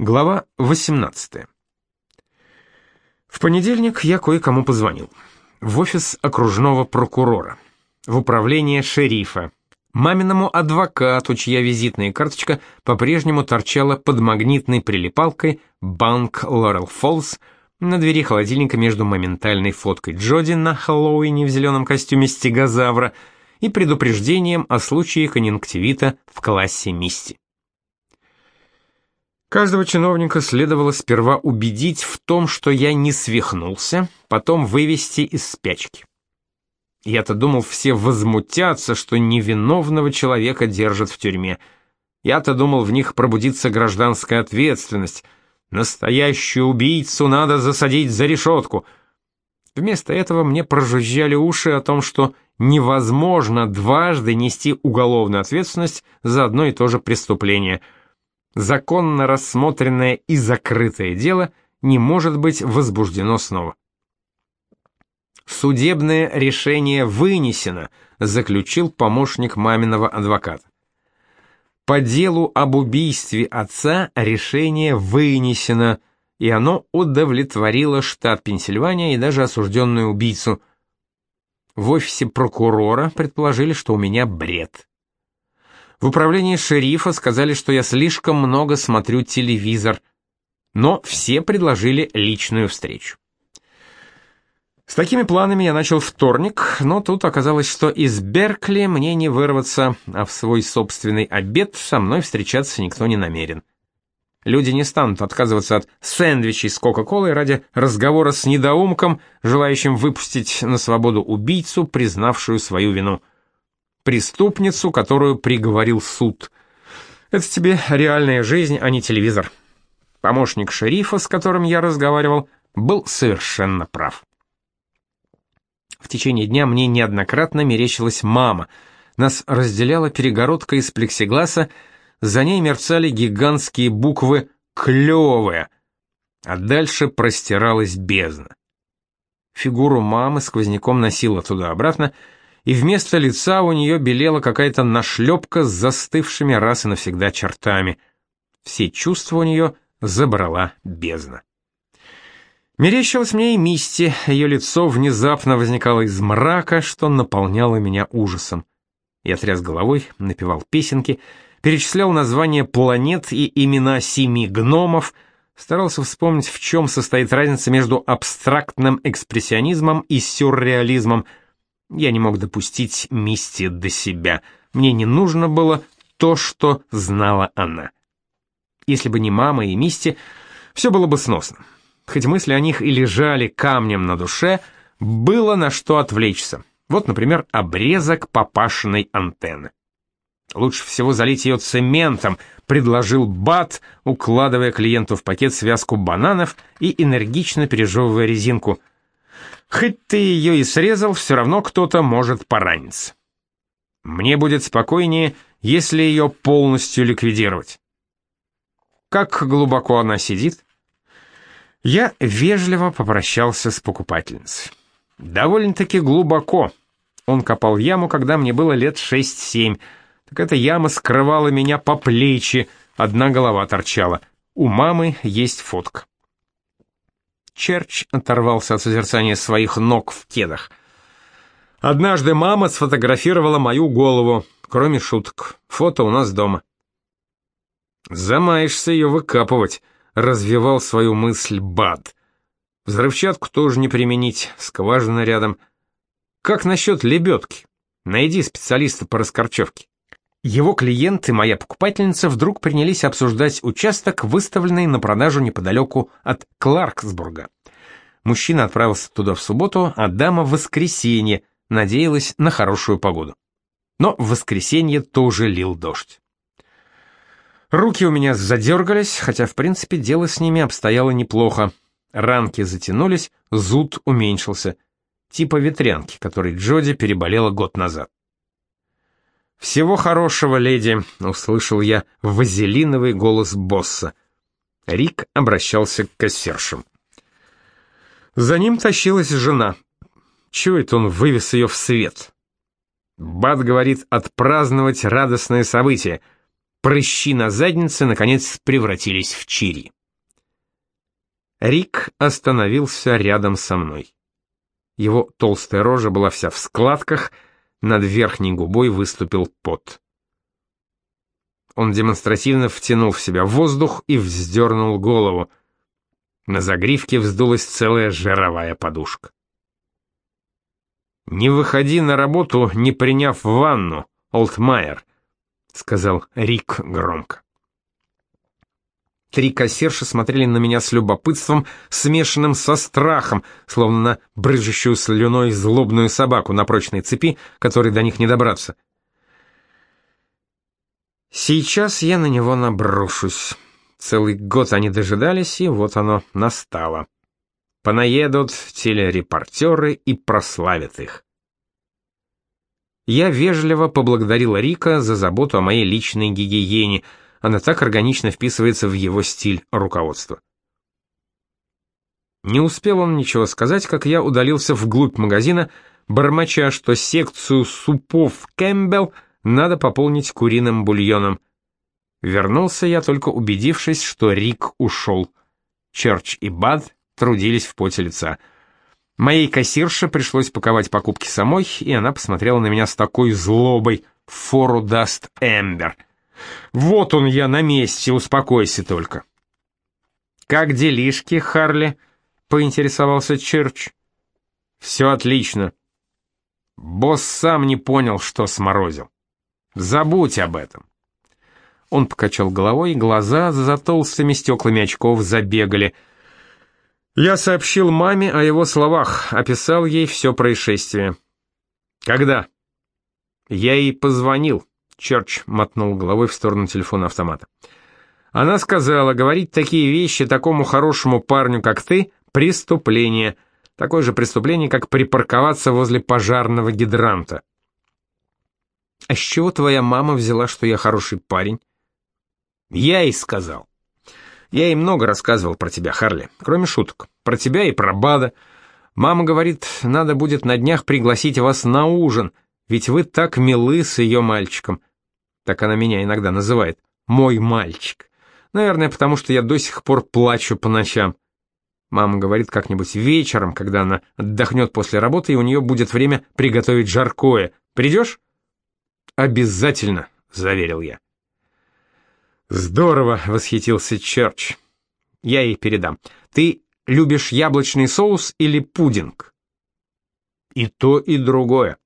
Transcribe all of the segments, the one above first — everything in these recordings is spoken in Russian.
Глава 18. В понедельник я кое-кому позвонил. В офис окружного прокурора, в управление шерифа, маминому адвокату, чья визитная карточка по-прежнему торчала под магнитной прилипалкой «Банк Лорел Фоллс» на двери холодильника между моментальной фоткой Джоди на Хэллоуине в зеленом костюме стегозавра и предупреждением о случае конъюнктивита в классе Мисти. Каждого чиновника следовало сперва убедить в том, что я не свихнулся, потом вывести из спячки. Я-то думал, все возмутятся, что невиновного человека держат в тюрьме. Я-то думал, в них пробудится гражданская ответственность. Настоящую убийцу надо засадить за решетку. Вместо этого мне прожужжали уши о том, что невозможно дважды нести уголовную ответственность за одно и то же преступление — законно рассмотренное и закрытое дело не может быть возбуждено снова. Судебное решение вынесено, заключил помощник маминого адвоката. По делу об убийстве отца решение вынесено, и оно удовлетворило штат Пенсильвания и даже осужденную убийцу. В офисе прокурора предположили, что у меня бред. В управлении шерифа сказали, что я слишком много смотрю телевизор, но все предложили личную встречу. С такими планами я начал вторник, но тут оказалось, что из Беркли мне не вырваться, а в свой собственный обед со мной встречаться никто не намерен. Люди не станут отказываться от сэндвичей с Кока-Колой ради разговора с недоумком, желающим выпустить на свободу убийцу, признавшую свою вину преступницу, которую приговорил суд. Это тебе реальная жизнь, а не телевизор. Помощник шерифа, с которым я разговаривал, был совершенно прав. В течение дня мне неоднократно мерещилась мама. Нас разделяла перегородка из плексигласа, за ней мерцали гигантские буквы «Клевая», а дальше простиралась бездна. Фигуру мамы сквозняком носила туда-обратно, и вместо лица у нее белела какая-то нашлепка с застывшими раз и навсегда чертами. Все чувства у нее забрала бездна. Мерещилось мне и Мисти, ее лицо внезапно возникало из мрака, что наполняло меня ужасом. Я тряс головой, напевал песенки, перечислял названия планет и имена семи гномов, старался вспомнить, в чем состоит разница между абстрактным экспрессионизмом и сюрреализмом — я не мог допустить Мисти до себя. Мне не нужно было то, что знала она. Если бы не мама и Мисти, все было бы сносно. Хоть мысли о них и лежали камнем на душе, было на что отвлечься. Вот, например, обрезок папашиной антенны. Лучше всего залить ее цементом, предложил Бат, укладывая клиенту в пакет связку бананов и энергично пережевывая резинку. Хоть ты ее и срезал, все равно кто-то может пораниться. Мне будет спокойнее, если ее полностью ликвидировать. Как глубоко она сидит? Я вежливо попрощался с покупательницей. Довольно-таки глубоко. Он копал яму, когда мне было лет 6-7. Так эта яма скрывала меня по плечи, одна голова торчала. У мамы есть фотка. Черч оторвался от созерцания своих ног в кедах. Однажды мама сфотографировала мою голову, кроме шуток. Фото у нас дома. Замаешься ее выкапывать, развивал свою мысль Бад. Взрывчатку тоже не применить, скважина рядом. Как насчет лебедки? Найди специалиста по раскорчевке. Его клиент и моя покупательница вдруг принялись обсуждать участок, выставленный на продажу неподалеку от Кларксбурга. Мужчина отправился туда в субботу, а дама в воскресенье, надеялась на хорошую погоду. Но в воскресенье тоже лил дождь. Руки у меня задергались, хотя в принципе дело с ними обстояло неплохо. Ранки затянулись, зуд уменьшился. Типа ветрянки, которой Джоди переболела год назад. «Всего хорошего, леди», — услышал я вазелиновый голос босса. Рик обращался к кассиршам. За ним тащилась жена. Чего это он вывез ее в свет? Бат говорит отпраздновать радостное событие. Прыщи на заднице, наконец, превратились в чири. Рик остановился рядом со мной. Его толстая рожа была вся в складках, над верхней губой выступил пот. Он демонстративно втянул в себя воздух и вздернул голову. На загривке вздулась целая жировая подушка. «Не выходи на работу, не приняв ванну, Олдмайер», — сказал Рик громко. Три кассирши смотрели на меня с любопытством, смешанным со страхом, словно на брыжущую слюной злобную собаку на прочной цепи, которой до них не добраться. Сейчас я на него наброшусь. Целый год они дожидались, и вот оно настало. Понаедут телерепортеры и прославят их. Я вежливо поблагодарил Рика за заботу о моей личной гигиене — она так органично вписывается в его стиль руководства. Не успел он ничего сказать, как я удалился вглубь магазина, бормоча, что секцию супов Кэмпбелл надо пополнить куриным бульоном. Вернулся я, только убедившись, что Рик ушел. Черч и Бад трудились в поте лица. Моей кассирше пришлось паковать покупки самой, и она посмотрела на меня с такой злобой. Фору даст Эмбер. Вот он я на месте, успокойся только. Как делишки, Харли? поинтересовался Черч. Все отлично. Босс сам не понял, что сморозил. Забудь об этом. Он покачал головой, глаза за толстыми стеклами очков забегали. Я сообщил маме о его словах, описал ей все происшествие. Когда? Я ей позвонил. Черч мотнул головой в сторону телефона автомата. Она сказала, говорить такие вещи такому хорошему парню, как ты, преступление. Такое же преступление, как припарковаться возле пожарного гидранта. А с чего твоя мама взяла, что я хороший парень? Я ей сказал. Я ей много рассказывал про тебя, Харли, кроме шуток. Про тебя и про Бада. Мама говорит, надо будет на днях пригласить вас на ужин, ведь вы так милы с ее мальчиком. Так она меня иногда называет. Мой мальчик. Наверное, потому что я до сих пор плачу по ночам. Мама говорит как-нибудь вечером, когда она отдохнет после работы, и у нее будет время приготовить жаркое. Придешь? Обязательно, заверил я. Здорово, восхитился Черч. Я ей передам. Ты любишь яблочный соус или пудинг? И то, и другое.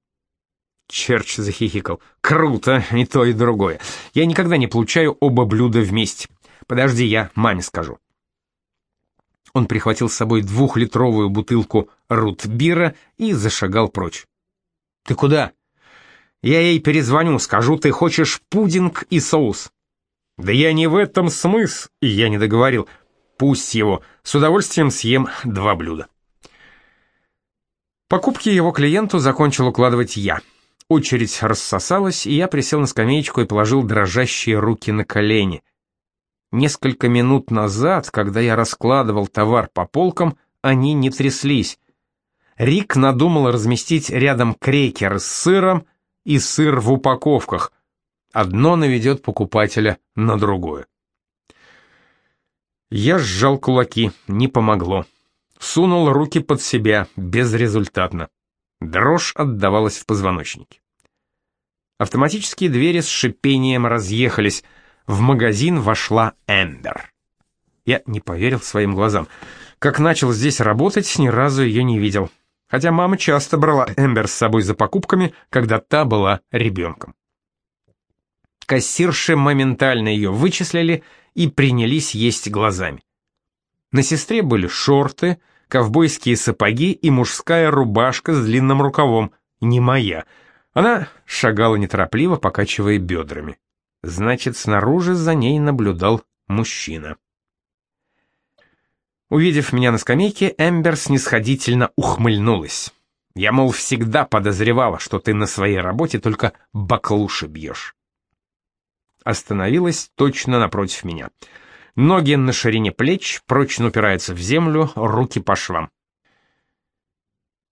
Черч захихикал. «Круто, и то, и другое. Я никогда не получаю оба блюда вместе. Подожди, я маме скажу». Он прихватил с собой двухлитровую бутылку рутбира и зашагал прочь. «Ты куда?» «Я ей перезвоню, скажу, ты хочешь пудинг и соус». «Да я не в этом смысл», — я не договорил. «Пусть его, с удовольствием съем два блюда». Покупки его клиенту закончил укладывать я. Очередь рассосалась, и я присел на скамеечку и положил дрожащие руки на колени. Несколько минут назад, когда я раскладывал товар по полкам, они не тряслись. Рик надумал разместить рядом крекер с сыром и сыр в упаковках. Одно наведет покупателя на другое. Я сжал кулаки, не помогло. Сунул руки под себя, безрезультатно. Дрожь отдавалась в позвоночнике. Автоматические двери с шипением разъехались. В магазин вошла Эмбер. Я не поверил своим глазам. Как начал здесь работать, ни разу ее не видел. Хотя мама часто брала Эмбер с собой за покупками, когда та была ребенком. Кассирши моментально ее вычислили и принялись есть глазами. На сестре были шорты, ковбойские сапоги и мужская рубашка с длинным рукавом, не моя — она шагала неторопливо, покачивая бедрами. Значит, снаружи за ней наблюдал мужчина. Увидев меня на скамейке, Эмбер снисходительно ухмыльнулась. Я, мол, всегда подозревала, что ты на своей работе только баклуши бьешь. Остановилась точно напротив меня. Ноги на ширине плеч, прочно упираются в землю, руки по швам.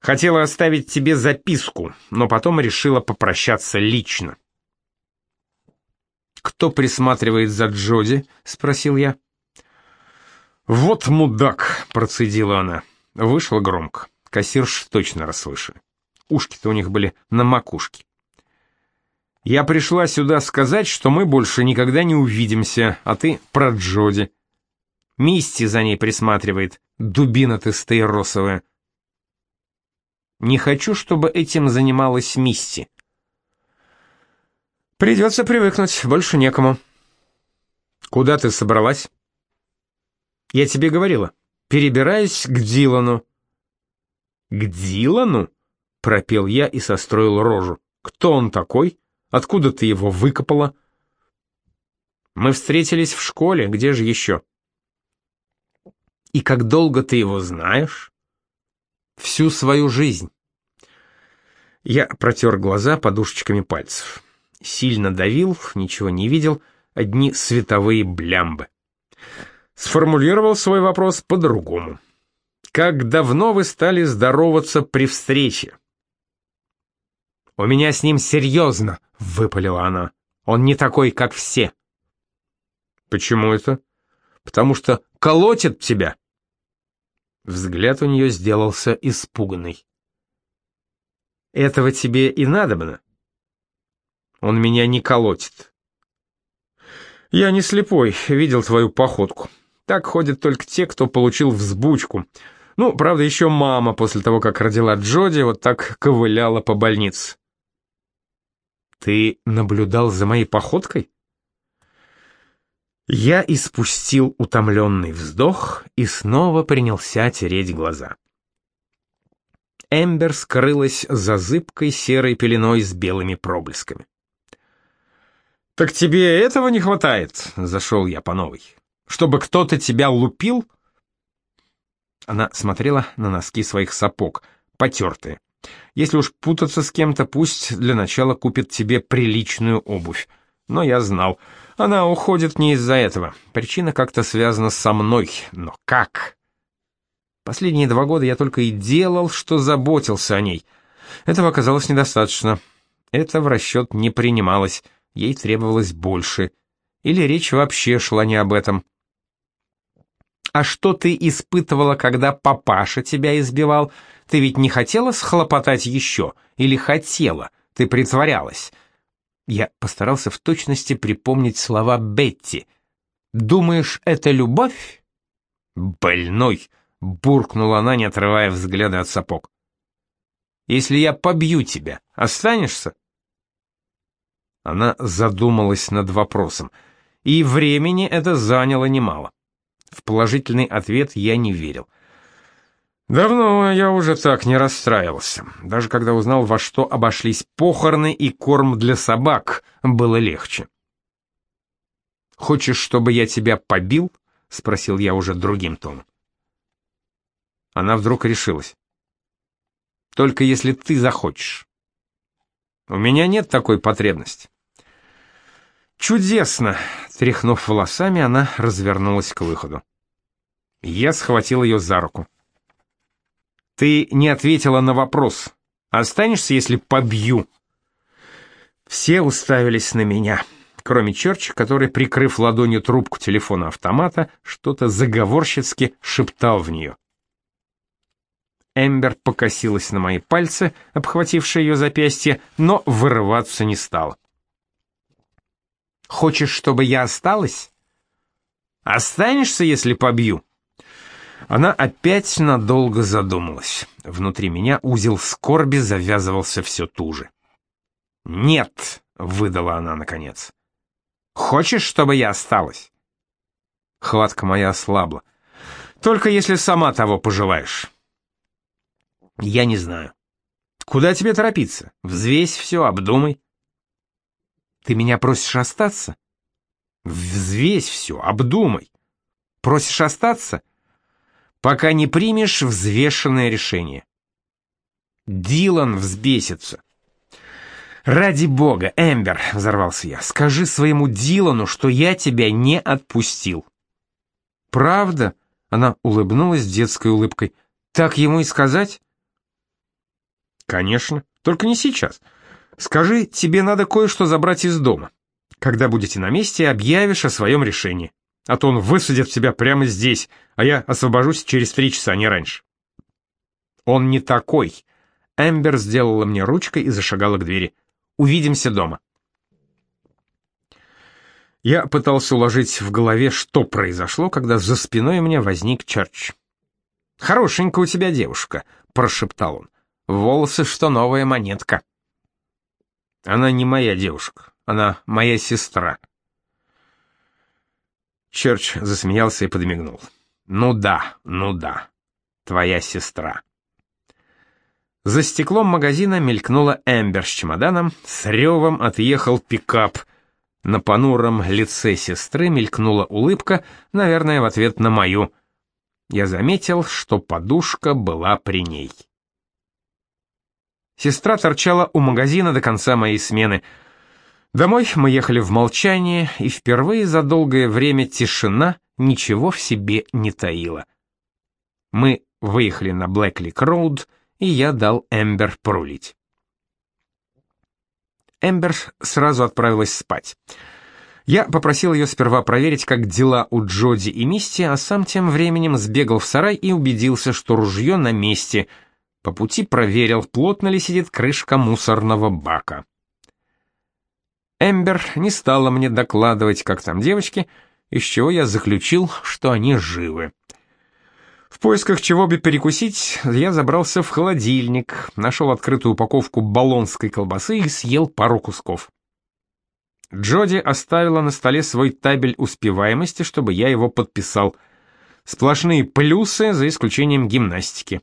Хотела оставить тебе записку, но потом решила попрощаться лично. «Кто присматривает за Джоди?» — спросил я. «Вот мудак!» — процедила она. Вышла громко. Кассирш точно расслышали. Ушки-то у них были на макушке. «Я пришла сюда сказать, что мы больше никогда не увидимся, а ты про Джоди. Мисти за ней присматривает, дубина ты стаиросовая. Не хочу, чтобы этим занималась Мисти. Придется привыкнуть, больше некому. Куда ты собралась? Я тебе говорила, перебираюсь к Дилану. К Дилану? Пропел я и состроил рожу. Кто он такой? Откуда ты его выкопала? Мы встретились в школе, где же еще? И как долго ты его знаешь? Всю свою жизнь. Я протер глаза подушечками пальцев. Сильно давил, ничего не видел, одни световые блямбы. Сформулировал свой вопрос по-другому. Как давно вы стали здороваться при встрече? У меня с ним серьезно, выпалила она. Он не такой, как все. Почему это? Потому что колотит тебя. Взгляд у нее сделался испуганный. «Этого тебе и надобно?» «Он меня не колотит». «Я не слепой, видел твою походку. Так ходят только те, кто получил взбучку. Ну, правда, еще мама после того, как родила Джоди, вот так ковыляла по больнице». «Ты наблюдал за моей походкой?» Я испустил утомленный вздох и снова принялся тереть глаза. Эмбер скрылась за зыбкой серой пеленой с белыми проблесками. «Так тебе этого не хватает?» — зашел я по новой. «Чтобы кто-то тебя лупил?» Она смотрела на носки своих сапог, потертые. «Если уж путаться с кем-то, пусть для начала купит тебе приличную обувь. Но я знал, она уходит не из-за этого. Причина как-то связана со мной. Но как? Последние два года я только и делал, что заботился о ней. Этого оказалось недостаточно. Это в расчет не принималось. Ей требовалось больше. Или речь вообще шла не об этом. А что ты испытывала, когда папаша тебя избивал? Ты ведь не хотела схлопотать еще? Или хотела? Ты притворялась. Я постарался в точности припомнить слова Бетти. «Думаешь, это любовь?» «Больной!» — буркнула она, не отрывая взгляда от сапог. «Если я побью тебя, останешься?» Она задумалась над вопросом, и времени это заняло немало. В положительный ответ я не верил. Давно я уже так не расстраивался. Даже когда узнал, во что обошлись похороны и корм для собак, было легче. «Хочешь, чтобы я тебя побил?» — спросил я уже другим тоном. Она вдруг решилась. «Только если ты захочешь. У меня нет такой потребности». «Чудесно!» — тряхнув волосами, она развернулась к выходу. Я схватил ее за руку. Ты не ответила на вопрос. Останешься, если побью?» Все уставились на меня, кроме Черча, который, прикрыв ладонью трубку телефона автомата, что-то заговорщицки шептал в нее. Эмбер покосилась на мои пальцы, обхватившие ее запястье, но вырываться не стала. «Хочешь, чтобы я осталась?» «Останешься, если побью?» Она опять надолго задумалась. Внутри меня узел скорби завязывался все туже. «Нет!» — выдала она наконец. «Хочешь, чтобы я осталась?» Хватка моя ослабла. «Только если сама того пожелаешь». «Я не знаю. Куда тебе торопиться? Взвесь все, обдумай». «Ты меня просишь остаться?» «Взвесь все, обдумай». «Просишь остаться?» Пока не примешь взвешенное решение. Дилан взбесится. «Ради бога, Эмбер!» — взорвался я. «Скажи своему Дилану, что я тебя не отпустил». «Правда?» — она улыбнулась детской улыбкой. «Так ему и сказать?» «Конечно, только не сейчас. Скажи, тебе надо кое-что забрать из дома. Когда будете на месте, объявишь о своем решении. А то он высадит тебя прямо здесь, а я освобожусь через три часа, не раньше. Он не такой. Эмбер сделала мне ручкой и зашагала к двери. Увидимся дома. Я пытался уложить в голове, что произошло, когда за спиной у меня возник Черч. «Хорошенькая у тебя девушка», — прошептал он. «Волосы, что новая монетка». «Она не моя девушка, она моя сестра». Черч засмеялся и подмигнул. «Ну да, ну да, твоя сестра». За стеклом магазина мелькнула Эмбер с чемоданом, с ревом отъехал пикап. На понуром лице сестры мелькнула улыбка, наверное, в ответ на мою. Я заметил, что подушка была при ней. Сестра торчала у магазина до конца моей смены. Домой мы ехали в молчании, и впервые за долгое время тишина ничего в себе не таила. Мы выехали на Блэклик-Роуд, и я дал Эмбер порулить. Эмбер сразу отправилась спать. Я попросил ее сперва проверить, как дела у Джоди и Мисти, а сам тем временем сбегал в сарай и убедился, что ружье на месте. По пути проверил, плотно ли сидит крышка мусорного бака. Эмбер не стала мне докладывать, как там девочки, из чего я заключил, что они живы. В поисках чего бы перекусить, я забрался в холодильник, нашел открытую упаковку баллонской колбасы и съел пару кусков. Джоди оставила на столе свой табель успеваемости, чтобы я его подписал. Сплошные плюсы, за исключением гимнастики.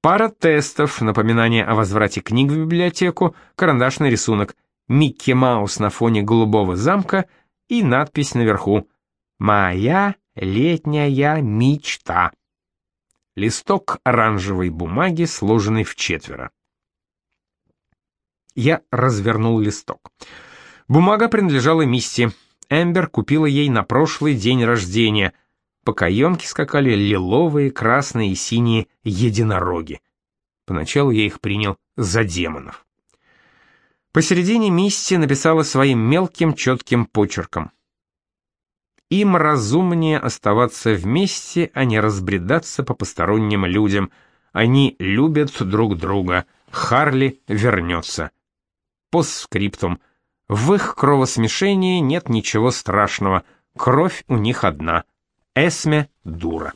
Пара тестов, напоминание о возврате книг в библиотеку, карандашный рисунок, Микки Маус на фоне голубого замка и надпись наверху «Моя летняя мечта» листок оранжевой бумаги, сложенный в четверо. Я развернул листок. Бумага принадлежала Мисти. Эмбер купила ей на прошлый день рождения. По каемке скакали лиловые, красные и синие единороги. Поначалу я их принял за демонов. Посередине Мисти написала своим мелким четким почерком. Им разумнее оставаться вместе, а не разбредаться по посторонним людям. Они любят друг друга. Харли вернется. Постскриптум. В их кровосмешении нет ничего страшного. Кровь у них одна. Эсме дура.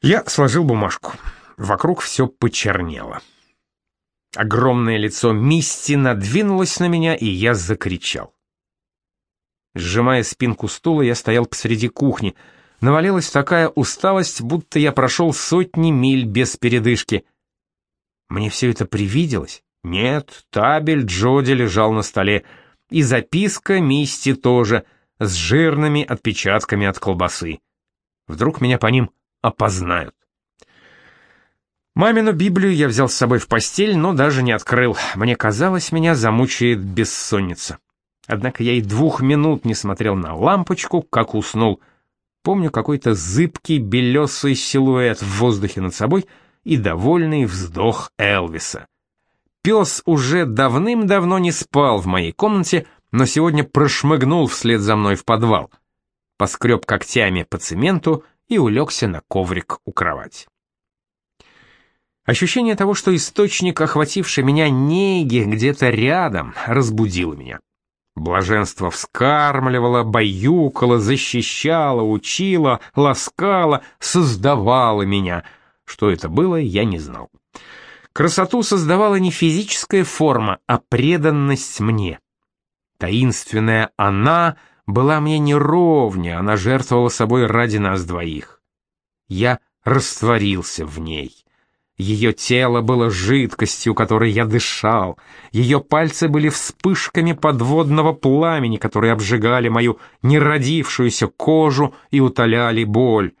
Я сложил бумажку. Вокруг все почернело. Огромное лицо Мисти надвинулось на меня, и я закричал. Сжимая спинку стула, я стоял посреди кухни. Навалилась такая усталость, будто я прошел сотни миль без передышки. Мне все это привиделось? Нет, табель Джоди лежал на столе. И записка Мисти тоже, с жирными отпечатками от колбасы. Вдруг меня по ним опознают. Мамину Библию я взял с собой в постель, но даже не открыл. Мне казалось, меня замучает бессонница. Однако я и двух минут не смотрел на лампочку, как уснул. Помню какой-то зыбкий белесый силуэт в воздухе над собой и довольный вздох Элвиса. Пес уже давным-давно не спал в моей комнате, но сегодня прошмыгнул вслед за мной в подвал. Поскреб когтями по цементу и улегся на коврик у кровати. Ощущение того, что источник, охвативший меня неги где-то рядом, разбудило меня. Блаженство вскармливало, баюкало, защищало, учило, ласкало, создавало меня. Что это было, я не знал. Красоту создавала не физическая форма, а преданность мне. Таинственная она была мне не ровня, она жертвовала собой ради нас двоих. Я растворился в ней. Ее тело было жидкостью, которой я дышал. Ее пальцы были вспышками подводного пламени, которые обжигали мою неродившуюся кожу и утоляли боль.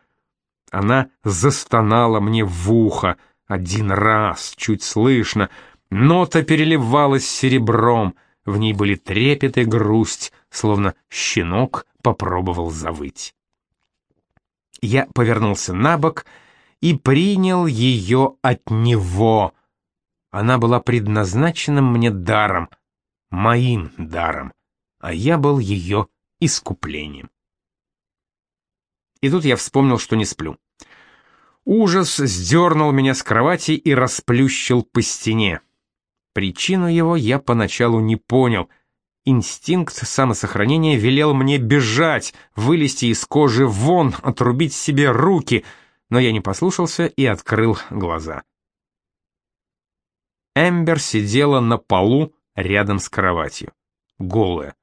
Она застонала мне в ухо один раз, чуть слышно. Нота переливалась серебром, в ней были трепет и грусть, словно щенок попробовал завыть. Я повернулся на бок и и принял ее от него. Она была предназначена мне даром. моим даром, а я был ее искуплением. И тут я вспомнил, что не сплю. Ужас сдернул меня с кровати и расплющил по стене. Причину его я поначалу не понял. Инстинкт самосохранения велел мне бежать, вылезти из кожи вон, отрубить себе руки, но я не послушался и открыл глаза. Эмбер сидела на полу рядом с кроватью, голая.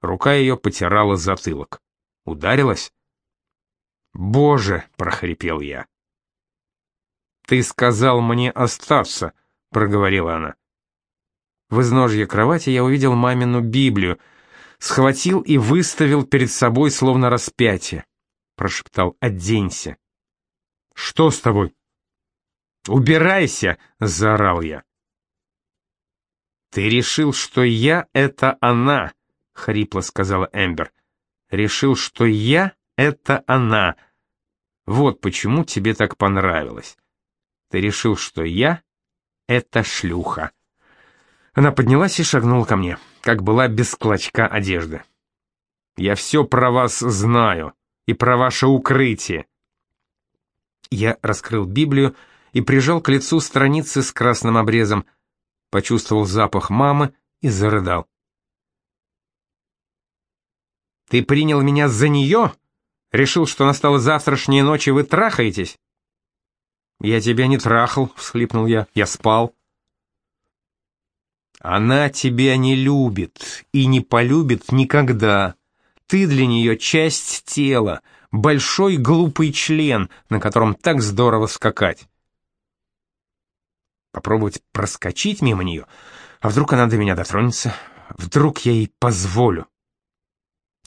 Рука ее потирала затылок. Ударилась? «Боже!» — прохрипел я. «Ты сказал мне остаться», — проговорила она. В изножье кровати я увидел мамину Библию, схватил и выставил перед собой словно распятие. Прошептал «Оденься». «Что с тобой?» «Убирайся!» — заорал я. «Ты решил, что я — это она», — хрипло сказала Эмбер. «Решил, что я — это она. Вот почему тебе так понравилось. Ты решил, что я — это шлюха». Она поднялась и шагнула ко мне, как была без клочка одежды. «Я все про вас знаю и про ваше укрытие». Я раскрыл Библию и прижал к лицу страницы с красным обрезом, почувствовал запах мамы и зарыдал. «Ты принял меня за нее? Решил, что настала завтрашняя ночь, и вы трахаетесь?» «Я тебя не трахал», — всхлипнул я, — «я спал». «Она тебя не любит и не полюбит никогда. Ты для нее часть тела, большой глупый член, на котором так здорово скакать» попробовать проскочить мимо нее. А вдруг она до меня дотронется? Вдруг я ей позволю?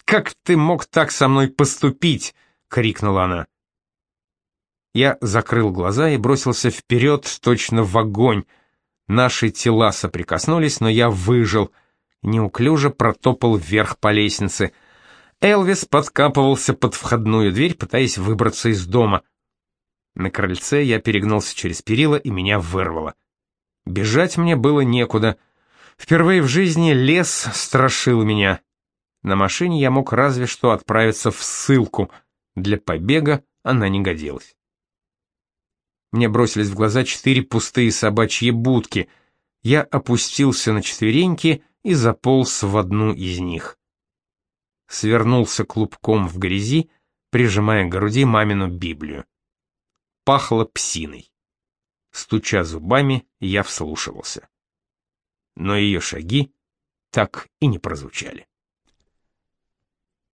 «Как ты мог так со мной поступить?» — крикнула она. Я закрыл глаза и бросился вперед, точно в огонь. Наши тела соприкоснулись, но я выжил. Неуклюже протопал вверх по лестнице. Элвис подкапывался под входную дверь, пытаясь выбраться из дома. На крыльце я перегнулся через перила, и меня вырвало. Бежать мне было некуда. Впервые в жизни лес страшил меня. На машине я мог разве что отправиться в ссылку. Для побега она не годилась. Мне бросились в глаза четыре пустые собачьи будки. Я опустился на четвереньки и заполз в одну из них. Свернулся клубком в грязи, прижимая к груди мамину Библию пахло псиной. Стуча зубами, я вслушивался. Но ее шаги так и не прозвучали.